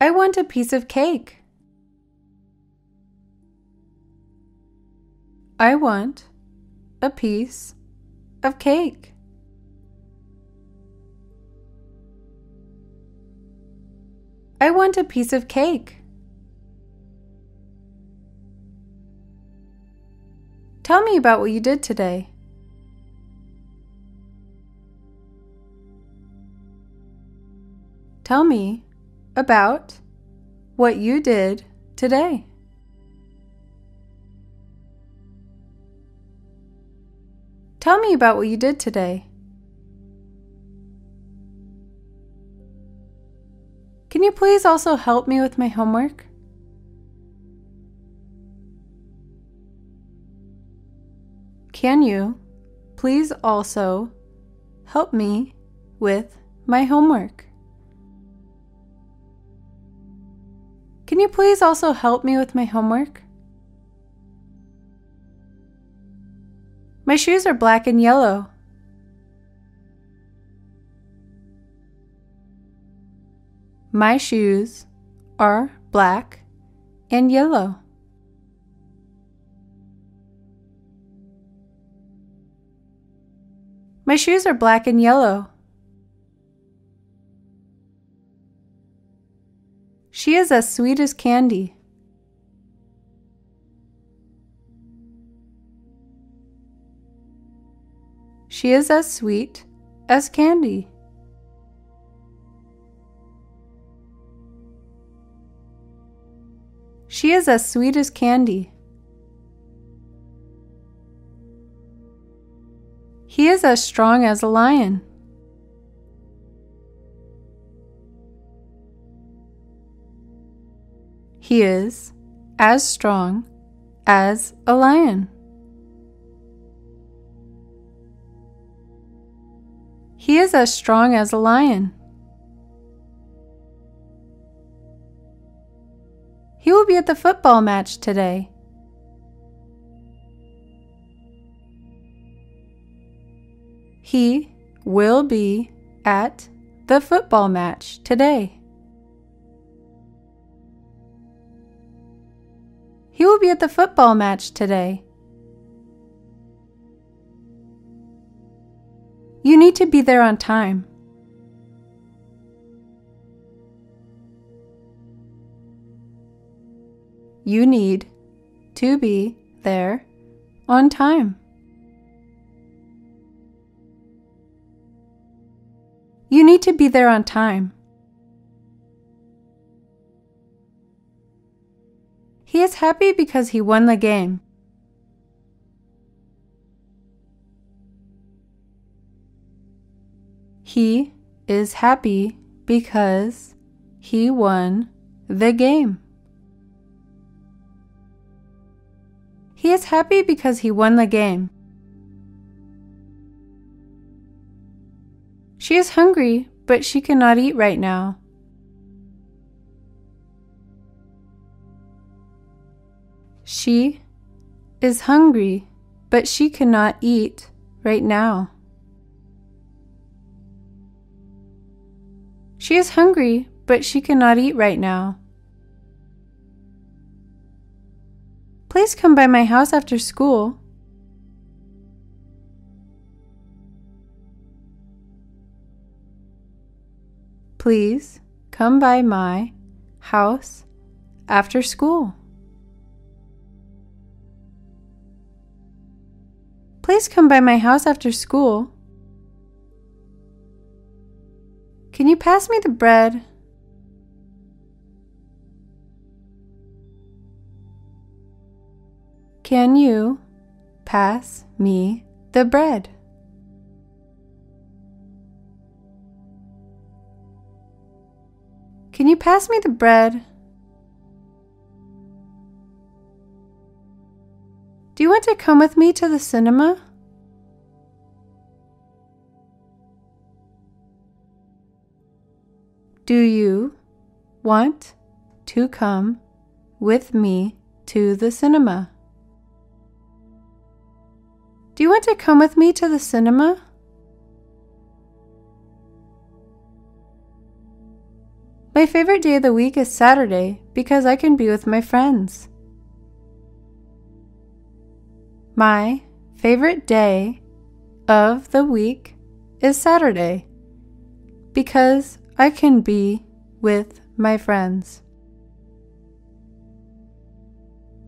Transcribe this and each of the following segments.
I want a piece of cake. I want a piece of cake. I want a piece of cake. Tell me about what you did today. Tell me about what you did today. Tell me about what you did today. Can you please also help me with my homework? Can you please also help me with my homework? Can you please also help me with my homework? My shoes are black and yellow. My shoes are black and yellow. My shoes are black and yellow. She is as sweet as candy. She is as sweet as candy. She is as sweet as candy. He is as strong as a lion. He is as strong as a lion. He is as strong as a lion. He will be at the football match today. He will be at the football match today. He will be at the football match today. You need to be there on time. You need to be there on time. You need to be there on time. He is happy because he won the game. He is happy because he won the game. He is happy because he won the game. She is hungry, but she cannot eat right now. She is hungry, but she cannot eat right now. She is hungry, but she cannot eat right now. Please come by my house after school. Please come by my house after school. Please come by my house after school. Can you pass me the bread? Can you pass me the bread? Can you pass me the bread? Do you want to come with me to the cinema? Do you want to come with me to the cinema? Do you want to come with me to the cinema? My favorite day of the week is Saturday because I can be with my friends. My favorite day of the week is Saturday because I can be with my friends.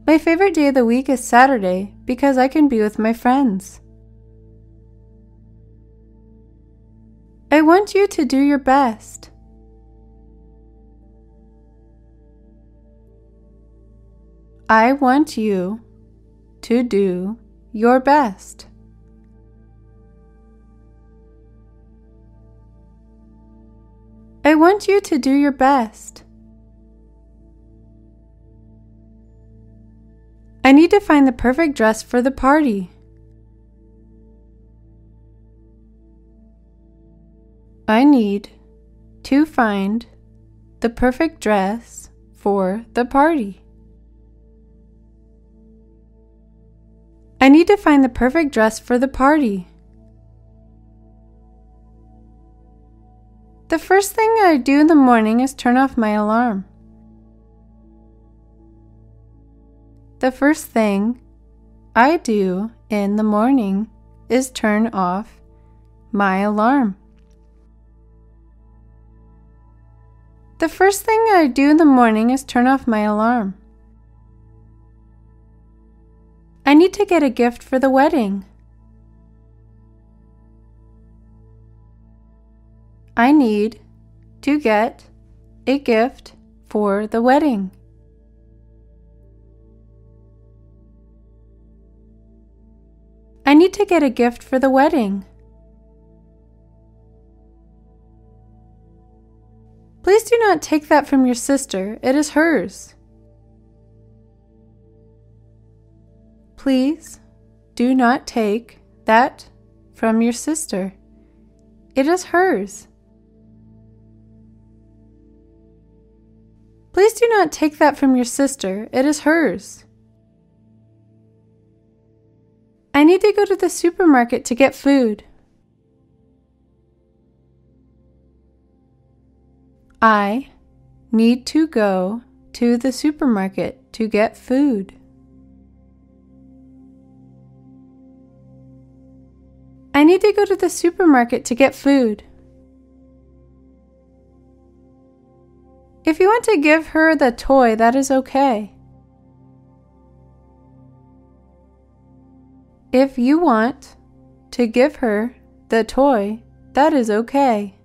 My favorite day of the week is Saturday because I can be with my friends. I want you to do your best. I want you to do your best. I want you to do your best. I need to find the perfect dress for the party. I need to find the perfect dress for the party. I need to find the perfect dress for the party. The first thing I do in the morning is turn off my alarm. The first thing I do in the morning is turn off my alarm. The first thing I do in the morning is turn off my alarm. I need to get a gift for the wedding. I need to get a gift for the wedding. I need to get a gift for the wedding. Please do not take that from your sister, it is hers. Please do not take that from your sister, it is hers. Please do not take that from your sister, it is hers. I need to go to the supermarket to get food. I need to go to the supermarket to get food. I need to go to the supermarket to get food. If you want to give her the toy, that is okay. If you want to give her the toy, that is okay.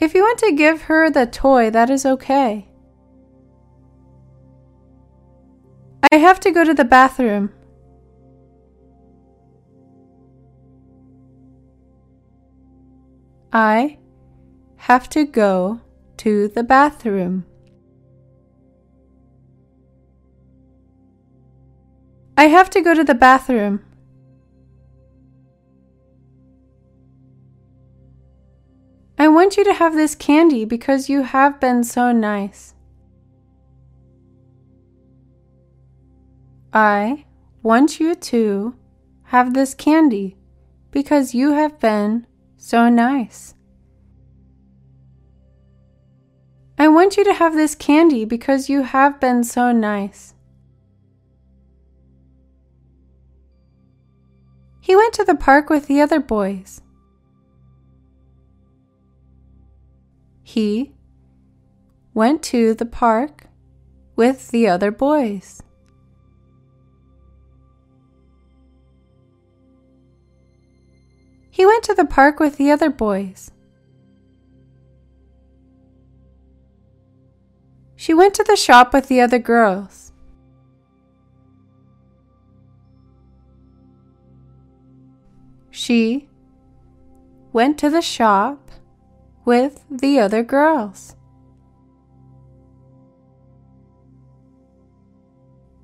If you want to give her the toy, that is okay. I have to go to the bathroom. I have to go to the bathroom. I have to go to the bathroom. I want you to have this candy because you have been so nice. I want you to have this candy because you have been so nice. I want you to have this candy because you have been so nice. He went to the park with the other boys. he went to the park with the other boys. Went to the park with the other boys. She went to the shop with the other girls. She went to the shop with the other girls.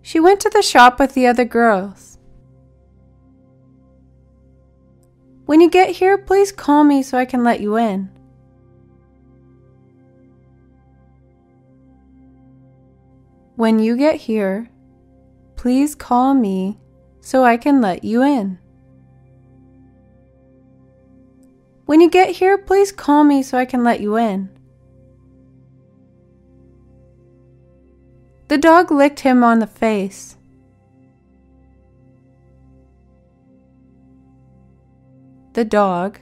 She went to the shop with the other girls. When you get here, please call me so I can let you in. When you get here, please call me so I can let you in. When you get here, please call me so I can let you in. The dog licked him on the face. The dog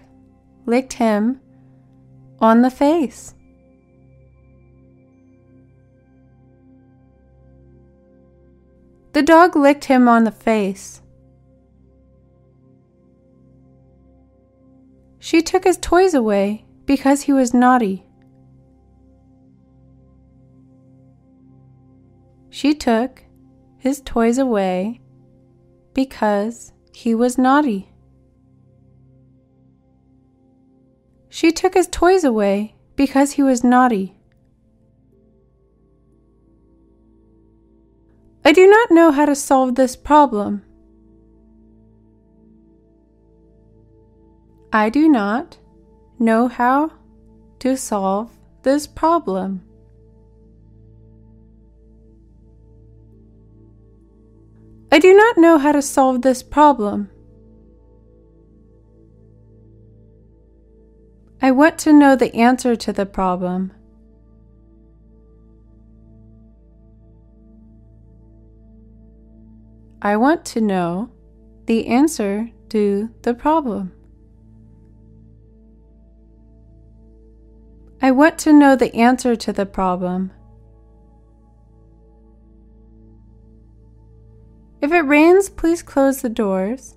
licked him on the face. The dog licked him on the face. She took his toys away because he was naughty. She took his toys away because he was naughty. She took his toys away because he was naughty. I do not know how to solve this problem. I do not know how to solve this problem. I do not know how to solve this problem. I want to know the answer to the problem. I want to know the answer to the problem. I want to know the answer to the problem. If it rains, please close the doors.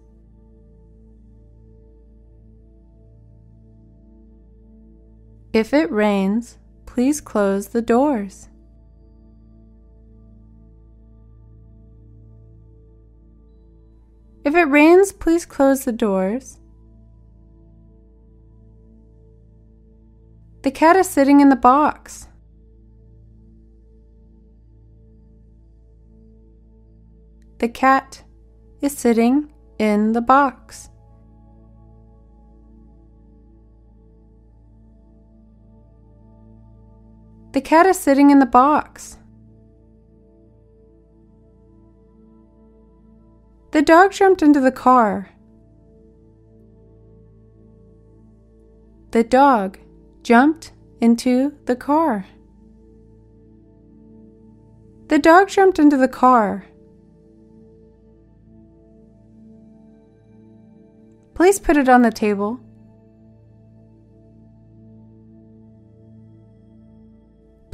If it rains, please close the doors. If it rains, please close the doors. The cat is sitting in the box. The cat is sitting in the box. The cat is sitting in the box. The dog jumped into the car. The dog jumped into the car. The dog jumped into the car. Please put it on the table.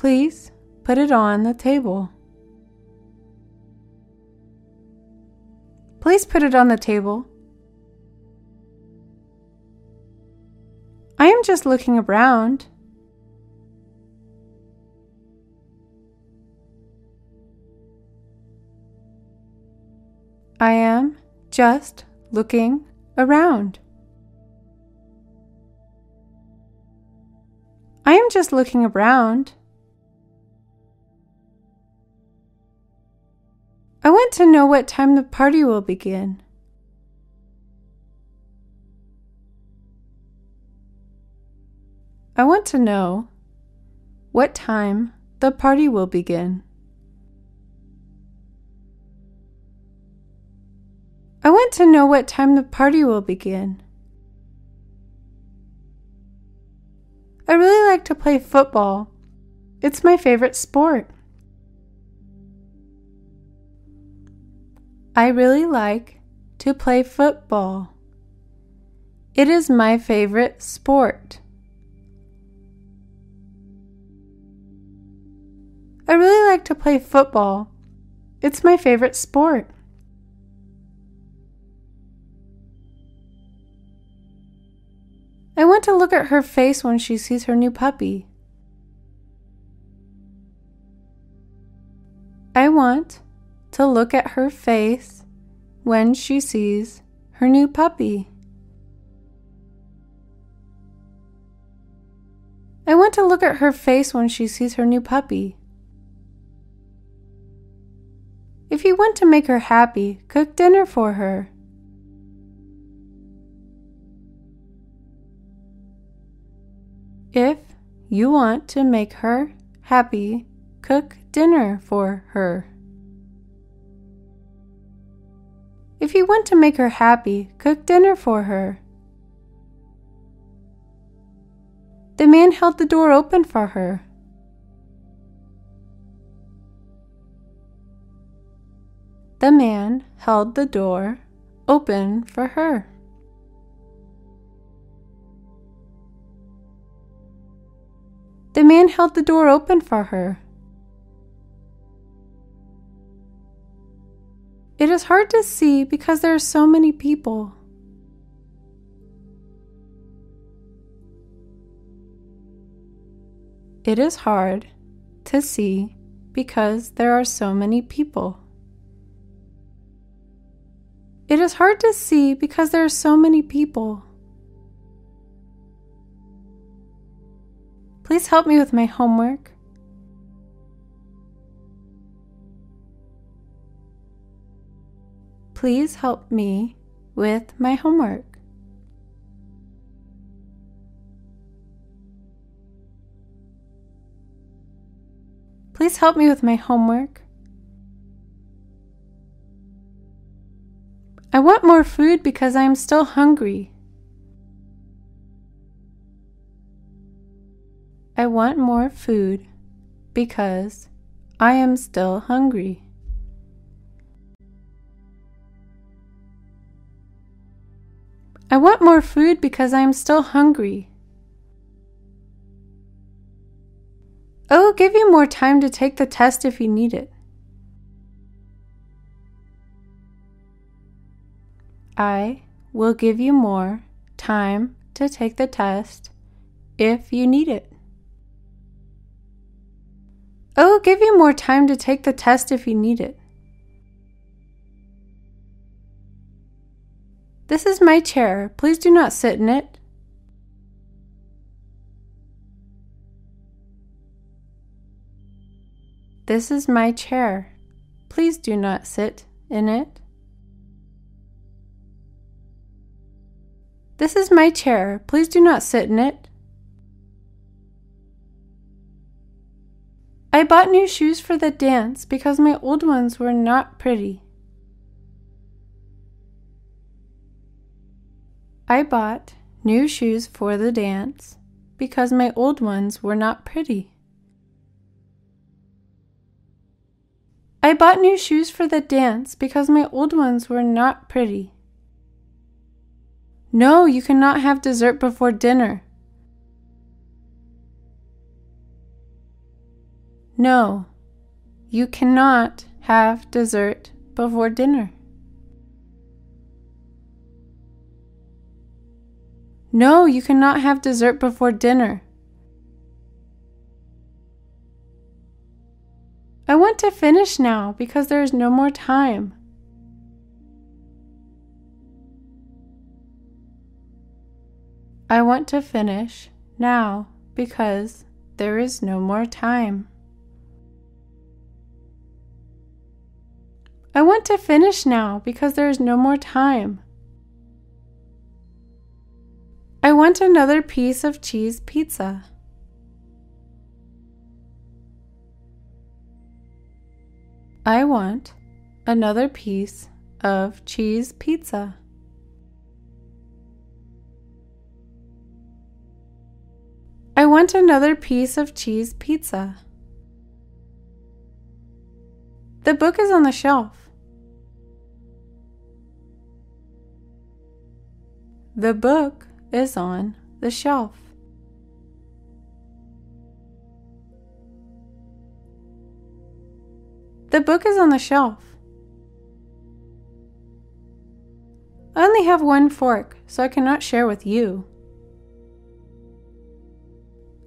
Please put it on the table. Please put it on the table. I am just looking around. I am just looking around. I am just looking around. I want to know what time the party will begin. I want to know what time the party will begin. I want to know what time the party will begin. I really like to play football. It's my favorite sport. I really like to play football. It is my favorite sport. I really like to play football. It's my favorite sport. I want to look at her face when she sees her new puppy. I want to look at her face when she sees her new puppy. I want to look at her face when she sees her new puppy. If you want to make her happy, cook dinner for her. If you want to make her happy, cook dinner for her. If you want to make her happy, cook dinner for her. The man held the door open for her. The man held the door open for her. The man held the door open for her. It is hard to see because there are so many people. It is hard to see because there are so many people. It is hard to see because there are so many people. Please help me with my homework. Please help me with my homework. Please help me with my homework. I want more food because I am still hungry. I want more food because I am still hungry. I want more food because I am still hungry. I will give you more time to take the test if you need it. I will give you more time to take the test if you need it. I will give you more time to take the test if you need it. This is my chair. Please do not sit in it. This is my chair. Please do not sit in it. This is my chair. Please do not sit in it. I bought new shoes for the dance because my old ones were not pretty. I bought new shoes for the dance because my old ones were not pretty. I bought new shoes for the dance because my old ones were not pretty. No, you cannot have dessert before dinner. No, you cannot have dessert before dinner. No, you cannot have dessert before dinner. I want to finish now because there is no more time. I want to finish now because there is no more time. I want to finish now because there is no more time. Want another piece of cheese pizza. I want another piece of cheese pizza. I want another piece of cheese pizza. The book is on the shelf. The book is on the shelf. The book is on the shelf. I only have one fork, so I cannot share with you.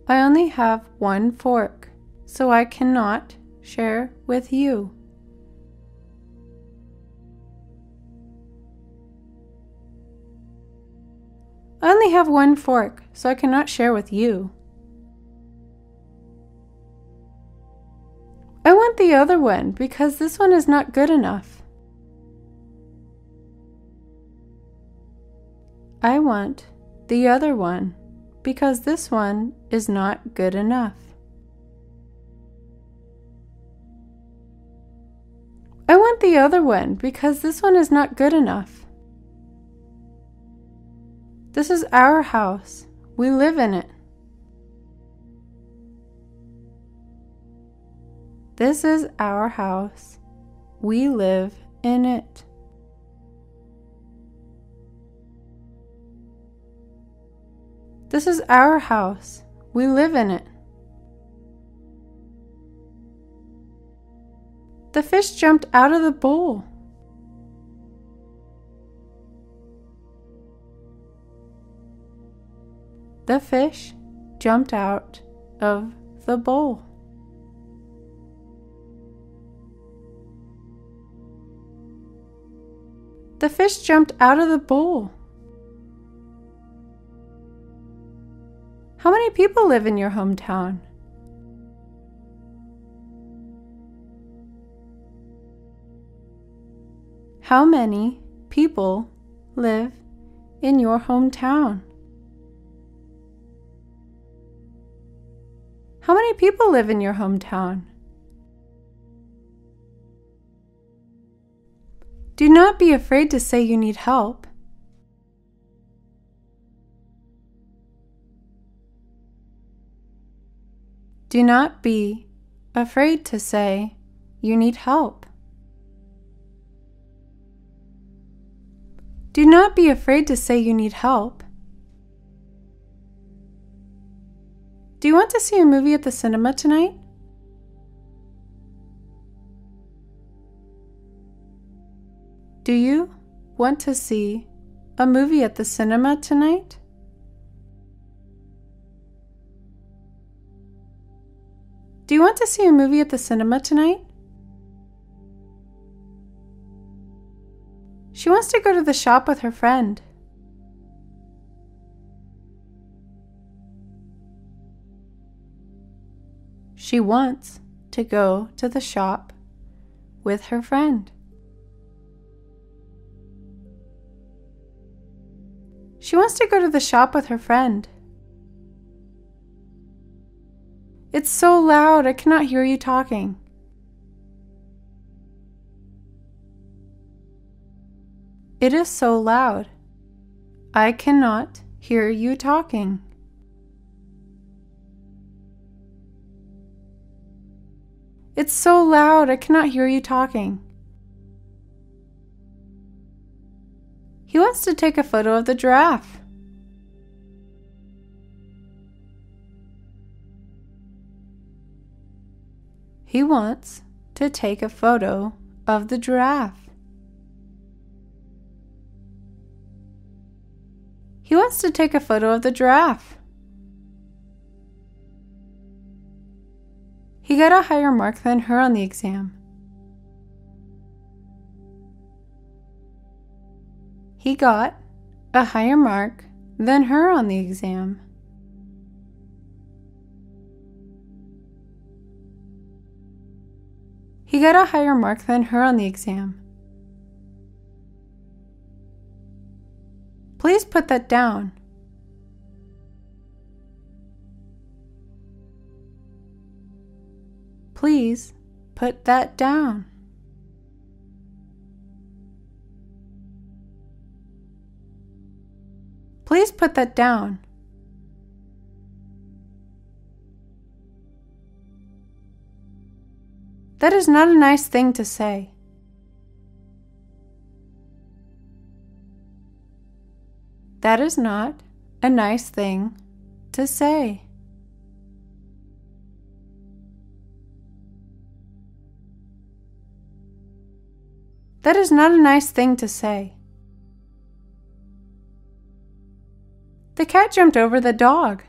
I only have one fork, so I cannot share with you. I only have one fork, so I cannot share with you. I want the other one because this one is not good enough. I want the other one because this one is not good enough. I want the other one because this one is not good enough. This is our house. We live in it. This is our house. We live in it. This is our house. We live in it. The fish jumped out of the bowl. The fish jumped out of the bowl. The fish jumped out of the bowl. How many people live in your hometown? How many people live in your hometown? How many people live in your hometown? Do not be afraid to say you need help. Do not be afraid to say you need help. Do not be afraid to say you need help. Do you want to see a movie at the cinema tonight? Do you want to see a movie at the cinema tonight? Do you want to see a movie at the cinema tonight? She wants to go to the shop with her friend. She wants to go to the shop with her friend. She wants to go to the shop with her friend. It's so loud, I cannot hear you talking. It is so loud. I cannot hear you talking. It's so loud, I cannot hear you talking. He wants to take a photo of the giraffe. He wants to take a photo of the giraffe. He wants to take a photo of the giraffe. He got a higher mark than her on the exam. He got a higher mark than her on the exam. He got a higher mark than her on the exam. Please put that down. Please put that down. Please put that down. That is not a nice thing to say. That is not a nice thing to say. That is not a nice thing to say. The cat jumped over the dog.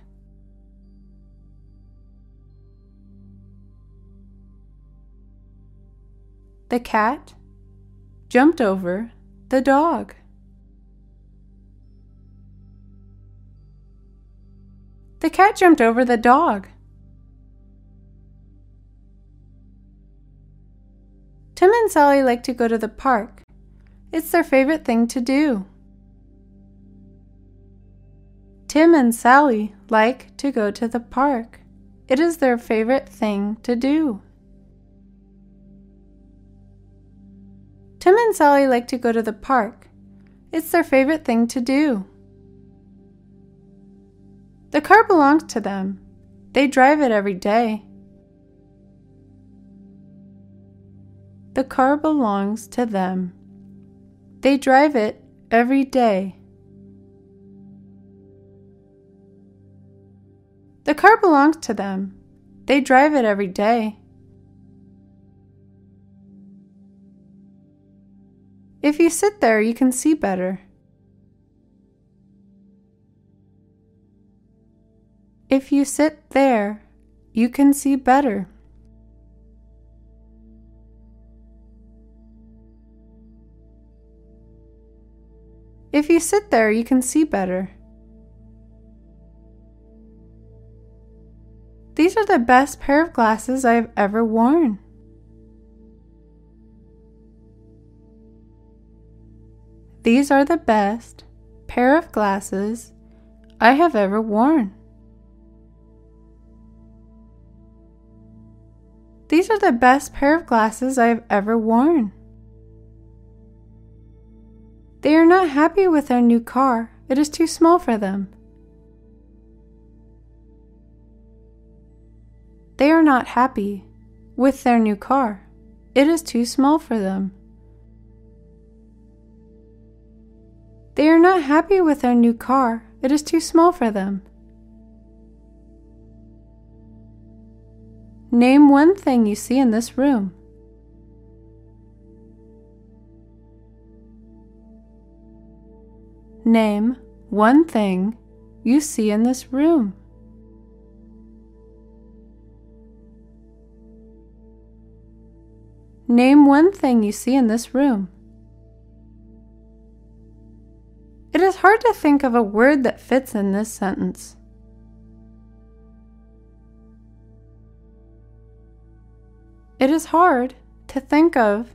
The cat jumped over the dog. The cat jumped over the dog. Tim and Sally like to go to the park. It's their favorite thing to do. Tim and Sally like to go to the park. It is their favorite thing to do. Tim and Sally like to go to the park. It's their favorite thing to do. The car belongs to them. They drive it every day. The car belongs to them. They drive it every day. The car belongs to them. They drive it every day. If you sit there, you can see better. If you sit there, you can see better. If you sit there, you can see better. These are the best pair of glasses I have ever worn. These are the best pair of glasses I have ever worn. These are the best pair of glasses I have ever worn. They are not happy with their new car. It is too small for them. They are not happy with their new car. It is too small for them. They are not happy with their new car. It is too small for them. Name one thing you see in this room. Name one thing you see in this room. Name one thing you see in this room. It is hard to think of a word that fits in this sentence. It is hard to think of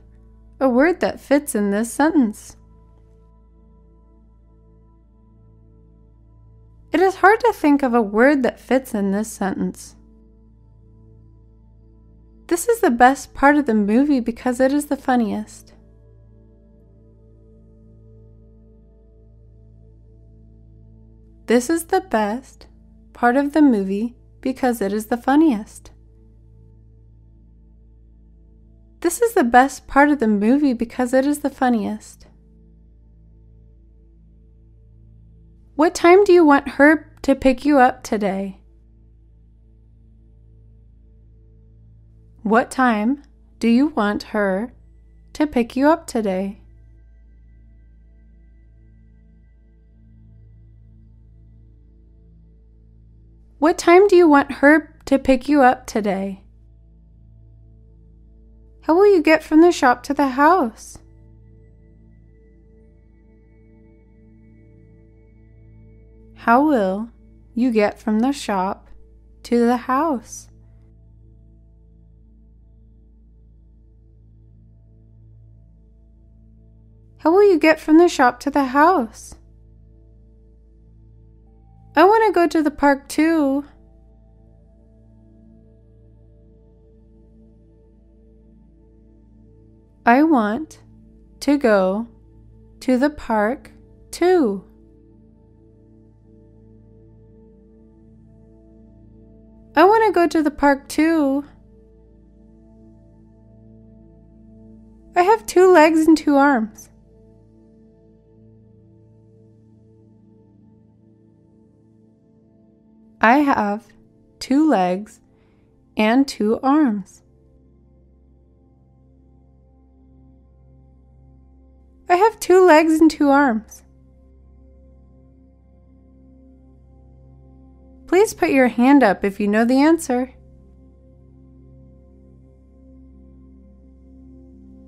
a word that fits in this sentence. It is hard to think of a word that fits in this sentence. This is the best part of the movie because it is the funniest. This is the best part of the movie because it is the funniest. This is the best part of the movie because it is the funniest. What time do you want her to pick you up today? What time do you want her to pick you up today? What time do you want her to pick you up today? How will you get from the shop to the house? How will you get from the shop to the house? How will you get from the shop to the house? I want to go to the park too. I want to go to the park too. Want to go to the park too. I have two legs and two arms. I have two legs and two arms. I have two legs and two arms. Please put your hand up if you know the answer.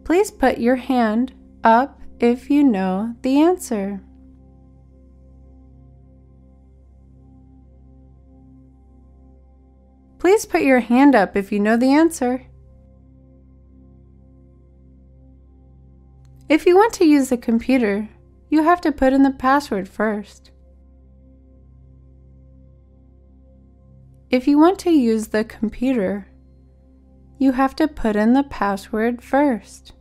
Please put your hand up if you know the answer. Please put your hand up if you know the answer. If you want to use the computer, you have to put in the password first. If you want to use the computer, you have to put in the password first.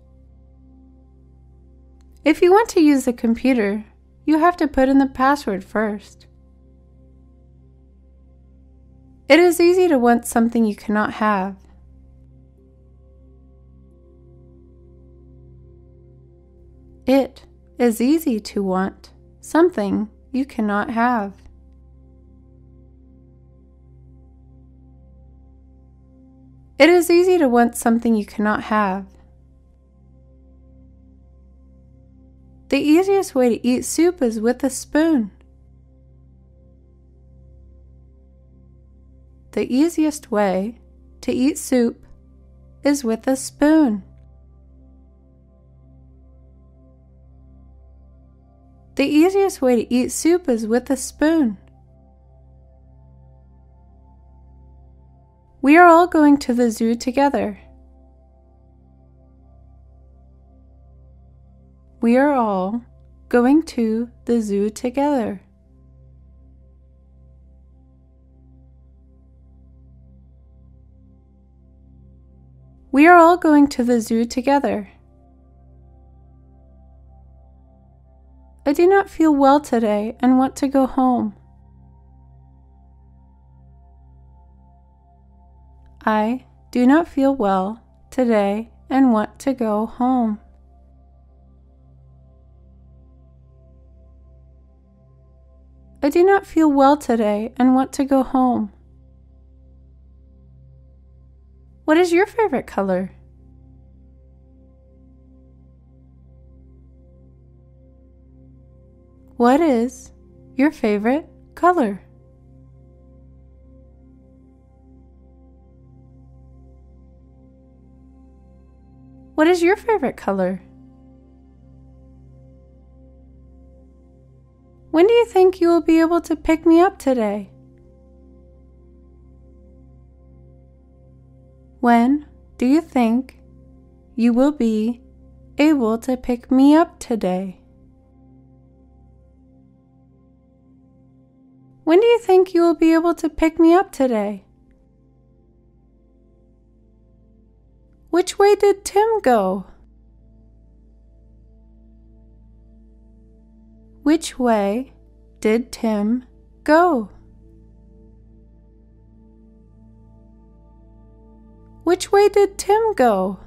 If you want to use the computer, you have to put in the password first. It is easy to want something you cannot have. It is easy to want something you cannot have. It is easy to want something you cannot have. The easiest way to eat soup is with a spoon. The easiest way to eat soup is with a spoon. The easiest way to eat soup is with a spoon. We are all going to the zoo together. We are all going to the zoo together. We are all going to the zoo together. I do not feel well today and want to go home. I do not feel well today and want to go home. I do not feel well today and want to go home. What is your favorite color? What is your favorite color? What is your favorite color? When do you think you will be able to pick me up today? When do you think you will be able to pick me up today? When do you think you will be able to pick me up today? Which way did Tim go? Which way did Tim go? Which way did Tim go?